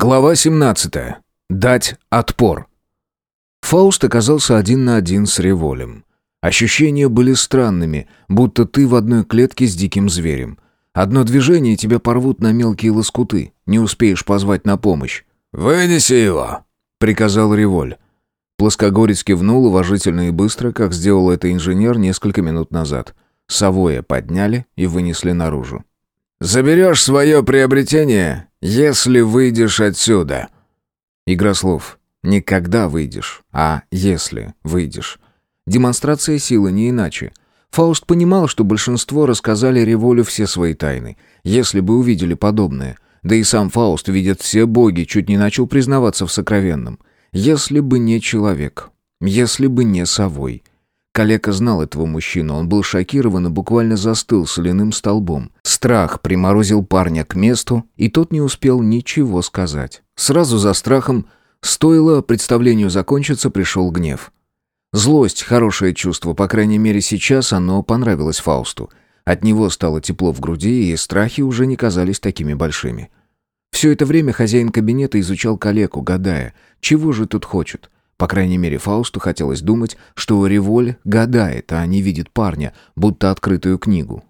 Глава 17. Дать отпор. Фауст оказался один на один с револем. Ощущения были странными, будто ты в одной клетке с диким зверем. Одно движение тебя порвут на мелкие лоскуты, не успеешь позвать на помощь. «Вынеси его!» — приказал револь. Плоскогорец кивнул уважительно и быстро, как сделал это инженер несколько минут назад. Савоя подняли и вынесли наружу. «Заберешь свое приобретение, если выйдешь отсюда». Игра слов. «Никогда выйдешь», а «если выйдешь». Демонстрация силы не иначе. Фауст понимал, что большинство рассказали Револю все свои тайны. Если бы увидели подобное. Да и сам Фауст видит все боги, чуть не начал признаваться в сокровенном. Если бы не человек. Если бы не совой. Калека знал этого мужчину, он был шокирован и буквально застыл соляным столбом. Страх приморозил парня к месту, и тот не успел ничего сказать. Сразу за страхом, стоило представлению закончиться, пришел гнев. Злость — хорошее чувство, по крайней мере сейчас оно понравилось Фаусту. От него стало тепло в груди, и страхи уже не казались такими большими. Все это время хозяин кабинета изучал калеку, гадая, чего же тут хочет — по крайней мере, Фаусту хотелось думать, что Револь гадает, а не видит парня, будто открытую книгу.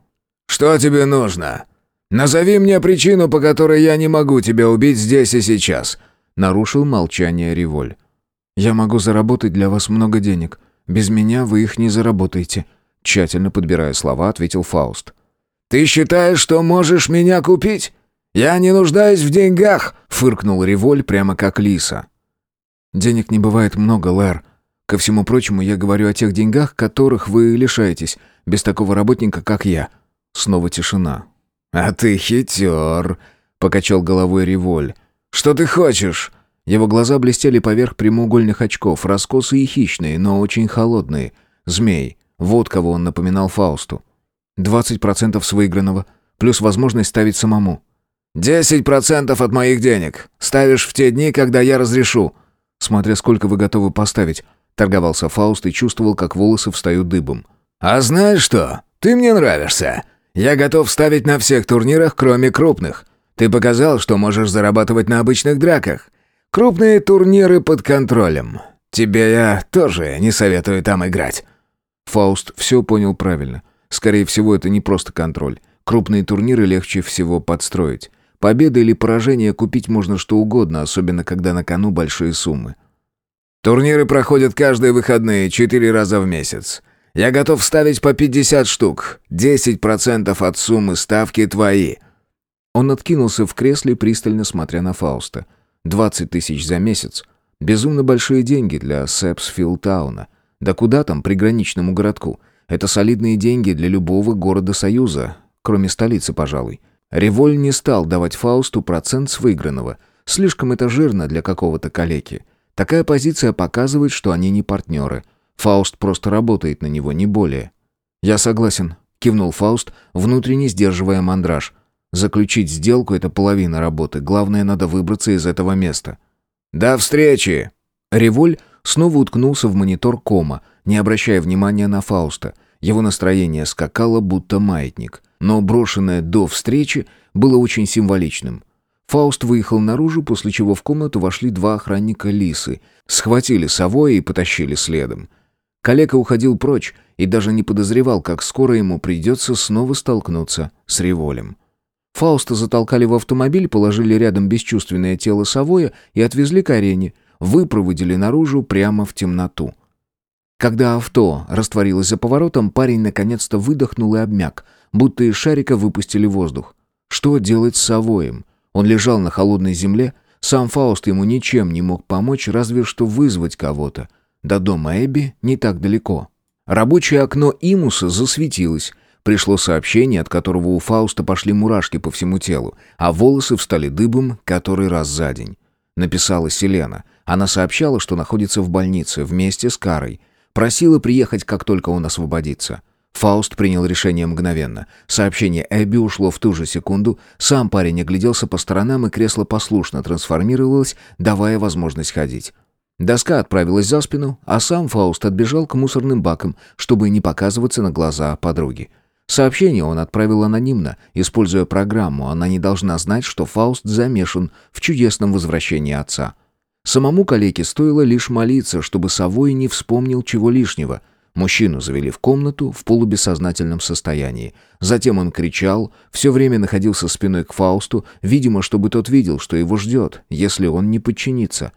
«Что тебе нужно? Назови мне причину, по которой я не могу тебя убить здесь и сейчас», — нарушил молчание Револь. «Я могу заработать для вас много денег. Без меня вы их не заработаете», — тщательно подбирая слова, ответил Фауст. «Ты считаешь, что можешь меня купить? Я не нуждаюсь в деньгах», — фыркнул Револь прямо как лиса. Денег не бывает много, Лэр. Ко всему прочему, я говорю о тех деньгах, которых вы лишаетесь, без такого работника, как я». Снова тишина. «А ты хитер», — покачал головой Револь. «Что ты хочешь?» Его глаза блестели поверх прямоугольных очков, раскосые и хищные, но очень холодные. Змей. Вот кого он напоминал Фаусту. «Двадцать процентов с выигранного, плюс возможность ставить самому». «Десять процентов от моих денег. Ставишь в те дни, когда я разрешу», смотря сколько вы готовы поставить», — торговался Фауст и чувствовал, как волосы встают дыбом. «А знаешь что? Ты мне нравишься. Я готов ставить на всех турнирах, кроме крупных. Ты показал, что можешь зарабатывать на обычных драках. Крупные турниры под контролем. Тебе я тоже не советую там играть». Фауст все понял правильно. Скорее всего, это не просто контроль. Крупные турниры легче всего подстроить. Победа или поражение купить можно что угодно, особенно когда на кону большие суммы. Турниры проходят каждые выходные, четыре раза в месяц. Я готов ставить по 50 штук. 10% от суммы ставки твои». Он откинулся в кресле, пристально смотря на Фауста. 20 тысяч за месяц. Безумно большие деньги для Сэпсфилтауна. Да куда там, приграничному городку? Это солидные деньги для любого города Союза, кроме столицы, пожалуй. Револь не стал давать Фаусту процент с выигранного. Слишком это жирно для какого-то калеки. Такая позиция показывает, что они не партнеры. Фауст просто работает на него, не более. «Я согласен», — кивнул Фауст, внутренне сдерживая мандраж. «Заключить сделку — это половина работы. Главное, надо выбраться из этого места». «До встречи!» Револь снова уткнулся в монитор кома, не обращая внимания на Фауста. Его настроение скакало, будто маятник но брошенное до встречи было очень символичным. Фауст выехал наружу, после чего в комнату вошли два охранника Лисы, схватили совой и потащили следом. Калека уходил прочь и даже не подозревал, как скоро ему придется снова столкнуться с револем. Фауста затолкали в автомобиль, положили рядом бесчувственное тело Савоя и отвезли к арене, выпроводили наружу прямо в темноту. Когда авто растворилось за поворотом, парень наконец-то выдохнул и обмяк, будто из шарика выпустили воздух. Что делать с Савоем? Он лежал на холодной земле, сам Фауст ему ничем не мог помочь, разве что вызвать кого-то. До дома Эбби не так далеко. Рабочее окно Имуса засветилось. Пришло сообщение, от которого у Фауста пошли мурашки по всему телу, а волосы встали дыбом который раз за день. Написала Селена. Она сообщала, что находится в больнице вместе с Карой. Просила приехать, как только он освободится. Фауст принял решение мгновенно. Сообщение Эбби ушло в ту же секунду. Сам парень огляделся по сторонам, и кресло послушно трансформировалось, давая возможность ходить. Доска отправилась за спину, а сам Фауст отбежал к мусорным бакам, чтобы не показываться на глаза подруги. Сообщение он отправил анонимно, используя программу. Она не должна знать, что Фауст замешан в чудесном возвращении отца. Самому калеке стоило лишь молиться, чтобы Савой не вспомнил чего лишнего. Мужчину завели в комнату в полубессознательном состоянии. Затем он кричал, все время находился спиной к Фаусту, видимо, чтобы тот видел, что его ждет, если он не подчинится.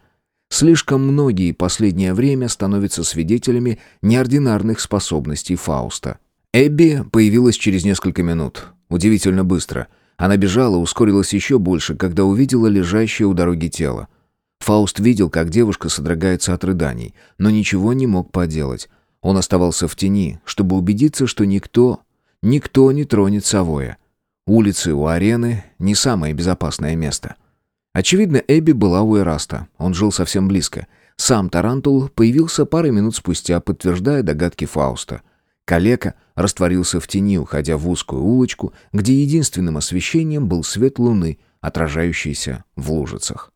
Слишком многие последнее время становятся свидетелями неординарных способностей Фауста. Эбби появилась через несколько минут. Удивительно быстро. Она бежала, ускорилась еще больше, когда увидела лежащее у дороги тело. Фауст видел, как девушка содрогается от рыданий, но ничего не мог поделать. Он оставался в тени, чтобы убедиться, что никто, никто не тронет Савоя. Улицы у арены — не самое безопасное место. Очевидно, Эбби была у Эраста. Он жил совсем близко. Сам Тарантул появился пару минут спустя, подтверждая догадки Фауста — Калека растворился в тени, уходя в узкую улочку, где единственным освещением был свет луны, отражающийся в лужицах.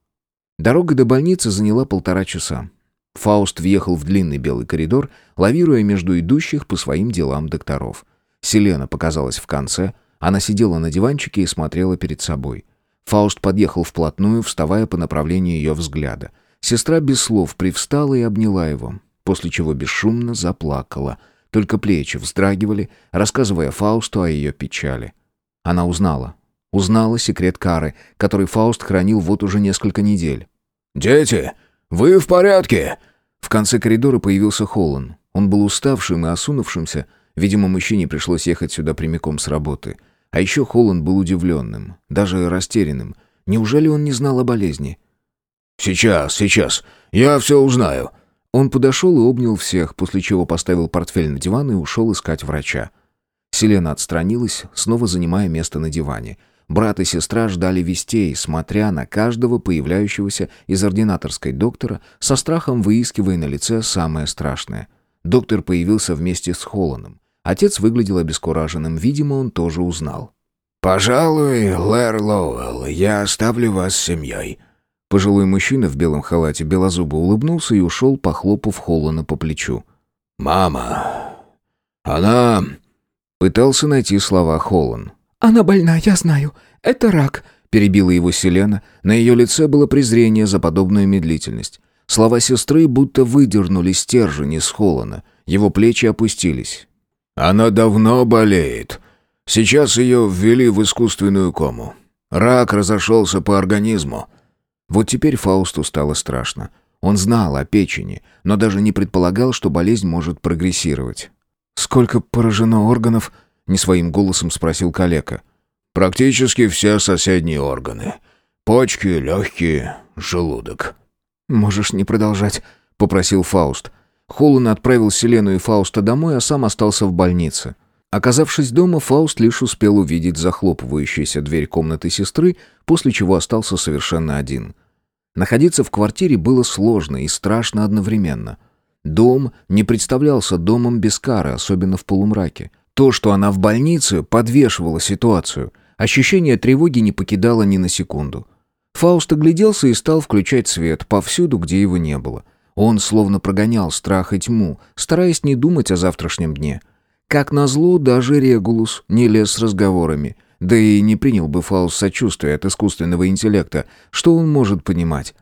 Дорога до больницы заняла полтора часа. Фауст въехал в длинный белый коридор, лавируя между идущих по своим делам докторов. Селена показалась в конце, она сидела на диванчике и смотрела перед собой. Фауст подъехал вплотную, вставая по направлению ее взгляда. Сестра без слов привстала и обняла его, после чего бесшумно заплакала — только плечи вздрагивали, рассказывая Фаусту о ее печали. Она узнала. Узнала секрет кары, который Фауст хранил вот уже несколько недель. «Дети, вы в порядке?» В конце коридора появился Холлан. Он был уставшим и осунувшимся. Видимо, мужчине пришлось ехать сюда прямиком с работы. А еще Холлан был удивленным, даже растерянным. Неужели он не знал о болезни? «Сейчас, сейчас. Я все узнаю», он подошел и обнял всех, после чего поставил портфель на диван и ушел искать врача. Селена отстранилась, снова занимая место на диване. Брат и сестра ждали вестей, смотря на каждого появляющегося из ординаторской доктора, со страхом выискивая на лице самое страшное. Доктор появился вместе с Холланом. Отец выглядел обескураженным, видимо, он тоже узнал. «Пожалуй, Лэр Лоуэлл, я оставлю вас с семьей», Пожилой мужчина в белом халате белозубо улыбнулся и ушел, похлопав Холлана по плечу. «Мама... Она...» Пытался найти слова Холлан. «Она больна, я знаю. Это рак», — перебила его Селена. На ее лице было презрение за подобную медлительность. Слова сестры будто выдернули стержень из Холлана. Его плечи опустились. «Она давно болеет. Сейчас ее ввели в искусственную кому. Рак разошелся по организму. Вот теперь Фаусту стало страшно. Он знал о печени, но даже не предполагал, что болезнь может прогрессировать. «Сколько поражено органов?» — не своим голосом спросил калека. «Практически все соседние органы. Почки, легкие, желудок». «Можешь не продолжать», — попросил Фауст. Холлан отправил Селену и Фауста домой, а сам остался в больнице. Оказавшись дома, Фауст лишь успел увидеть захлопывающуюся дверь комнаты сестры, после чего остался совершенно один. Находиться в квартире было сложно и страшно одновременно. Дом не представлялся домом без кары, особенно в полумраке. То, что она в больнице, подвешивало ситуацию. Ощущение тревоги не покидало ни на секунду. Фауст огляделся и стал включать свет повсюду, где его не было. Он словно прогонял страх и тьму, стараясь не думать о завтрашнем дне — как назло, даже Регулус не лез с разговорами. Да и не принял бы Фаус сочувствия от искусственного интеллекта. Что он может понимать?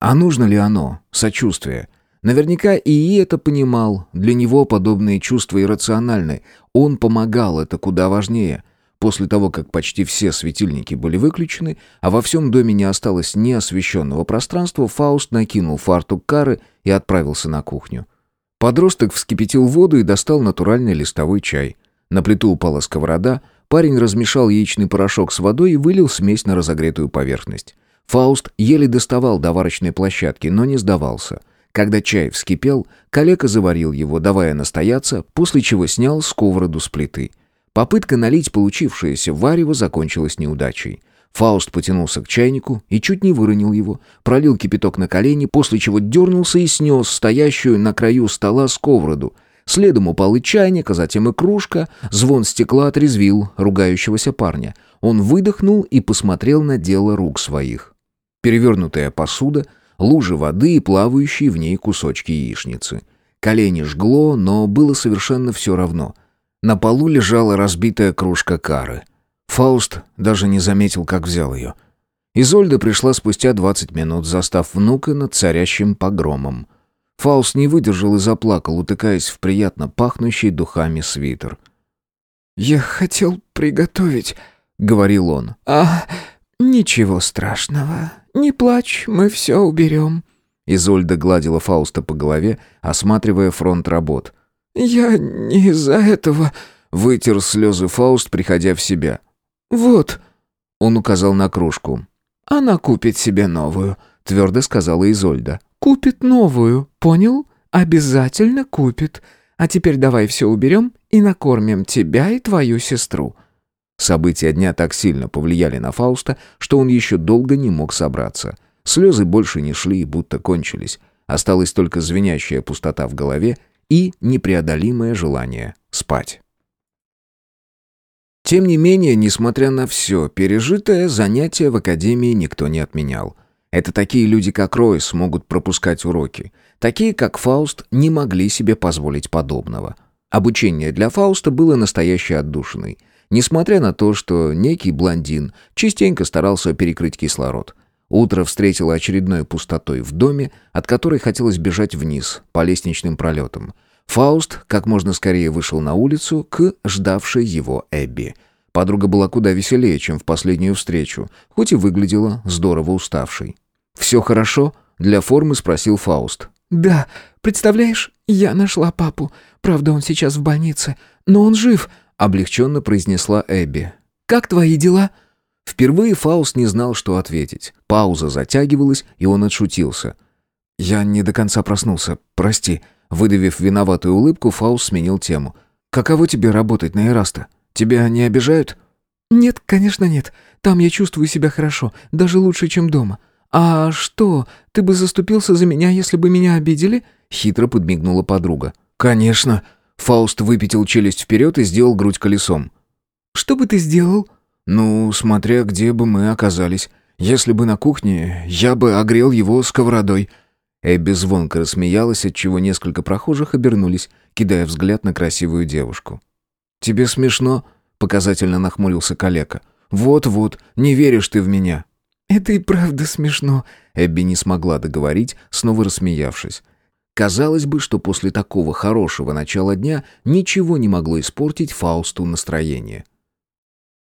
А нужно ли оно, сочувствие? Наверняка и это понимал. Для него подобные чувства иррациональны. Он помогал, это куда важнее. После того, как почти все светильники были выключены, а во всем доме не осталось ни освещенного пространства, Фауст накинул фартук кары и отправился на кухню. Подросток вскипятил воду и достал натуральный листовой чай. На плиту упала сковорода, парень размешал яичный порошок с водой и вылил смесь на разогретую поверхность. Фауст еле доставал до варочной площадки, но не сдавался. Когда чай вскипел, калека заварил его, давая настояться, после чего снял сковороду с плиты. Попытка налить получившееся варево закончилась неудачей. Фауст потянулся к чайнику и чуть не выронил его, пролил кипяток на колени, после чего дернулся и снес стоящую на краю стола сковороду. Следом упал и чайник, а затем и кружка. Звон стекла отрезвил ругающегося парня. Он выдохнул и посмотрел на дело рук своих. Перевернутая посуда, лужи воды и плавающие в ней кусочки яичницы. Колени жгло, но было совершенно все равно. На полу лежала разбитая кружка кары. Фауст даже не заметил, как взял ее. Изольда пришла спустя 20 минут, застав внука над царящим погромом. Фауст не выдержал и заплакал, утыкаясь в приятно пахнущий духами свитер. «Я хотел приготовить», — говорил он. «А, ничего страшного. Не плачь, мы все уберем». Изольда гладила Фауста по голове, осматривая фронт работ. «Я не из-за этого...» — вытер слезы Фауст, приходя в себя. «Вот...» — он указал на кружку. «Она купит себе новую», — твердо сказала Изольда. «Купит новую, понял? Обязательно купит. А теперь давай все уберем и накормим тебя и твою сестру». События дня так сильно повлияли на Фауста, что он еще долго не мог собраться. Слезы больше не шли и будто кончились. Осталась только звенящая пустота в голове и непреодолимое желание спать. Тем не менее, несмотря на все пережитое, занятия в академии никто не отменял. Это такие люди, как Ройс, могут пропускать уроки. Такие, как Фауст, не могли себе позволить подобного. Обучение для Фауста было настоящей отдушиной. Несмотря на то, что некий блондин частенько старался перекрыть кислород. Утро встретило очередной пустотой в доме, от которой хотелось бежать вниз, по лестничным пролетам. Фауст как можно скорее вышел на улицу к ждавшей его Эбби. Подруга была куда веселее, чем в последнюю встречу, хоть и выглядела здорово уставшей. «Все хорошо?» — для формы спросил Фауст. «Да, представляешь, я нашла папу. Правда, он сейчас в больнице, но он жив», — облегченно произнесла Эбби. «Как твои дела?» Впервые Фауст не знал, что ответить. Пауза затягивалась, и он отшутился. «Я не до конца проснулся, прости», Выдавив виноватую улыбку, Фауст сменил тему. «Каково тебе работать на Эраста? Тебя не обижают?» «Нет, конечно нет. Там я чувствую себя хорошо, даже лучше, чем дома. А что, ты бы заступился за меня, если бы меня обидели?» Хитро подмигнула подруга. «Конечно». Фауст выпятил челюсть вперед и сделал грудь колесом. «Что бы ты сделал?» «Ну, смотря где бы мы оказались. Если бы на кухне, я бы огрел его сковородой». Эбби звонко рассмеялась, отчего несколько прохожих обернулись, кидая взгляд на красивую девушку. «Тебе смешно?» — показательно нахмурился калека. «Вот-вот, не веришь ты в меня». «Это и правда смешно», — Эбби не смогла договорить, снова рассмеявшись. Казалось бы, что после такого хорошего начала дня ничего не могло испортить Фаусту настроение.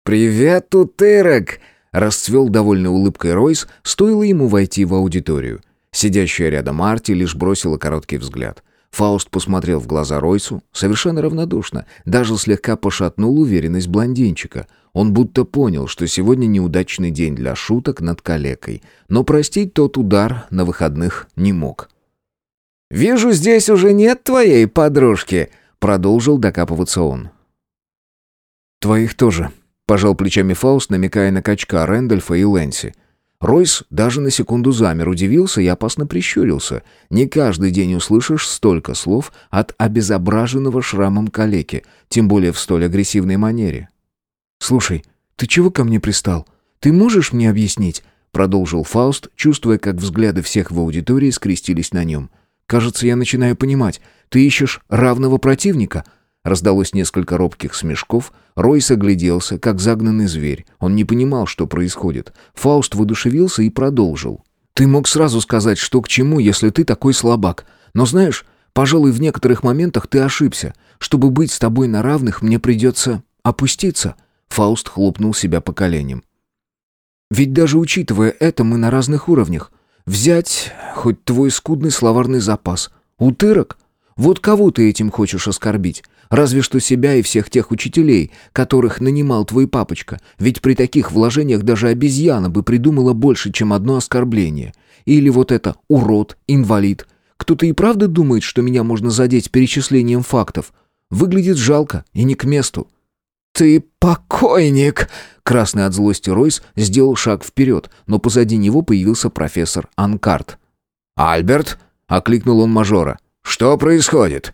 «Привет, утырок!» — расцвел довольной улыбкой Ройс, стоило ему войти в аудиторию. Сидящая рядом Арти лишь бросила короткий взгляд. Фауст посмотрел в глаза Ройсу, совершенно равнодушно, даже слегка пошатнул уверенность блондинчика. Он будто понял, что сегодня неудачный день для шуток над калекой, но простить тот удар на выходных не мог. «Вижу, здесь уже нет твоей подружки», — продолжил докапываться он. «Твоих тоже», — пожал плечами Фауст, намекая на качка Рэндольфа и Лэнси. Ройс даже на секунду замер, удивился и опасно прищурился. Не каждый день услышишь столько слов от обезображенного шрамом калеки, тем более в столь агрессивной манере. «Слушай, ты чего ко мне пристал? Ты можешь мне объяснить?» Продолжил Фауст, чувствуя, как взгляды всех в аудитории скрестились на нем. «Кажется, я начинаю понимать. Ты ищешь равного противника?» Раздалось несколько робких смешков. Ройс огляделся, как загнанный зверь. Он не понимал, что происходит. Фауст воодушевился и продолжил. «Ты мог сразу сказать, что к чему, если ты такой слабак. Но знаешь, пожалуй, в некоторых моментах ты ошибся. Чтобы быть с тобой на равных, мне придется опуститься». Фауст хлопнул себя по коленям. «Ведь даже учитывая это, мы на разных уровнях. Взять хоть твой скудный словарный запас. Утырок? Вот кого ты этим хочешь оскорбить? Разве что себя и всех тех учителей, которых нанимал твой папочка. Ведь при таких вложениях даже обезьяна бы придумала больше, чем одно оскорбление. Или вот это «урод», «инвалид». Кто-то и правда думает, что меня можно задеть перечислением фактов. Выглядит жалко и не к месту. «Ты покойник!» Красный от злости Ройс сделал шаг вперед, но позади него появился профессор Анкарт. «Альберт?» — окликнул он мажора. «Что происходит?»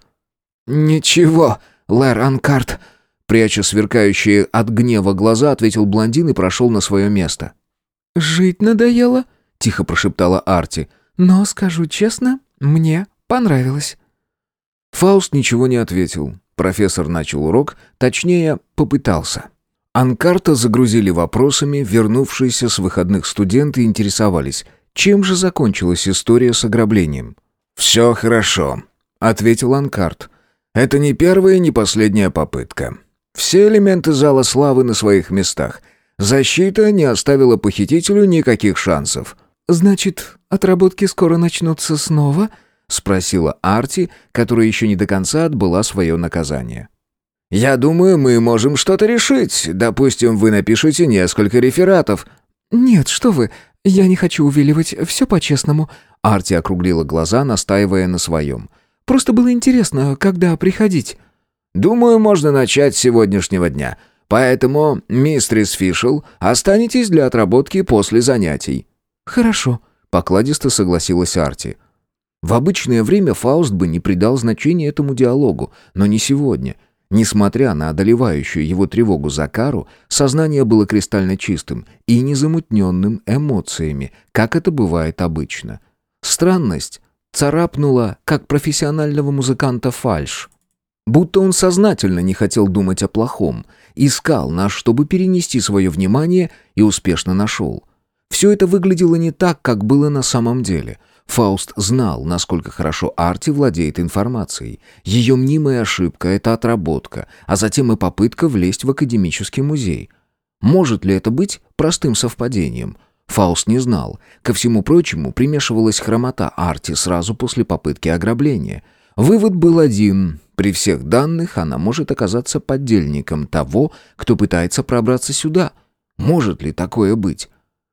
«Ничего, Лэр Анкарт», — пряча сверкающие от гнева глаза, ответил блондин и прошел на свое место. «Жить надоело?» — тихо прошептала Арти. «Но, скажу честно, мне понравилось». Фауст ничего не ответил. Профессор начал урок, точнее, попытался. Анкарта загрузили вопросами, вернувшиеся с выходных студенты интересовались, чем же закончилась история с ограблением. «Все хорошо», — ответил Анкарт. «Это не первая и не последняя попытка. Все элементы зала славы на своих местах. Защита не оставила похитителю никаких шансов». «Значит, отработки скоро начнутся снова?» — спросила Арти, которая еще не до конца отбыла свое наказание. «Я думаю, мы можем что-то решить. Допустим, вы напишите несколько рефератов». «Нет, что вы, я не хочу увиливать, все по-честному». Арти округлила глаза, настаивая на своем. «Просто было интересно, когда приходить». «Думаю, можно начать с сегодняшнего дня. Поэтому, мистерис Фишел, останетесь для отработки после занятий». «Хорошо», — покладисто согласилась Арти. В обычное время Фауст бы не придал значения этому диалогу, но не сегодня — Несмотря на одолевающую его тревогу за Кару, сознание было кристально чистым и незамутненным эмоциями, как это бывает обычно. Странность царапнула, как профессионального музыканта фальш. Будто он сознательно не хотел думать о плохом, искал нас, чтобы перенести свое внимание, и успешно нашел. Все это выглядело не так, как было на самом деле — Фауст знал, насколько хорошо Арти владеет информацией. Ее мнимая ошибка — это отработка, а затем и попытка влезть в академический музей. Может ли это быть простым совпадением? Фауст не знал. Ко всему прочему, примешивалась хромота Арти сразу после попытки ограбления. Вывод был один. При всех данных она может оказаться поддельником того, кто пытается пробраться сюда. Может ли такое быть?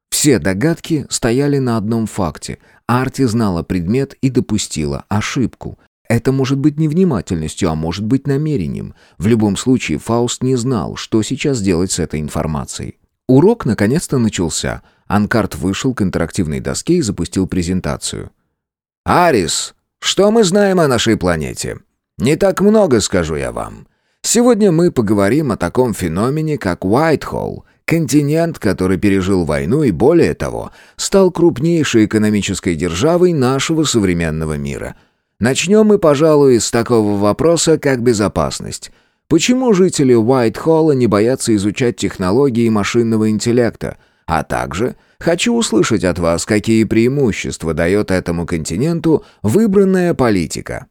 Все догадки стояли на одном факте. Арти знала предмет и допустила ошибку. Это может быть невнимательностью, а может быть намерением. В любом случае, Фауст не знал, что сейчас делать с этой информацией. Урок наконец-то начался. Анкарт вышел к интерактивной доске и запустил презентацию. «Арис, что мы знаем о нашей планете? Не так много, скажу я вам. Сегодня мы поговорим о таком феномене, как Уайтхолл, Континент, который пережил войну и, более того, стал крупнейшей экономической державой нашего современного мира. Начнем мы, пожалуй, с такого вопроса, как безопасность. Почему жители Уайт-Холла не боятся изучать технологии машинного интеллекта? А также хочу услышать от вас, какие преимущества дает этому континенту выбранная политика.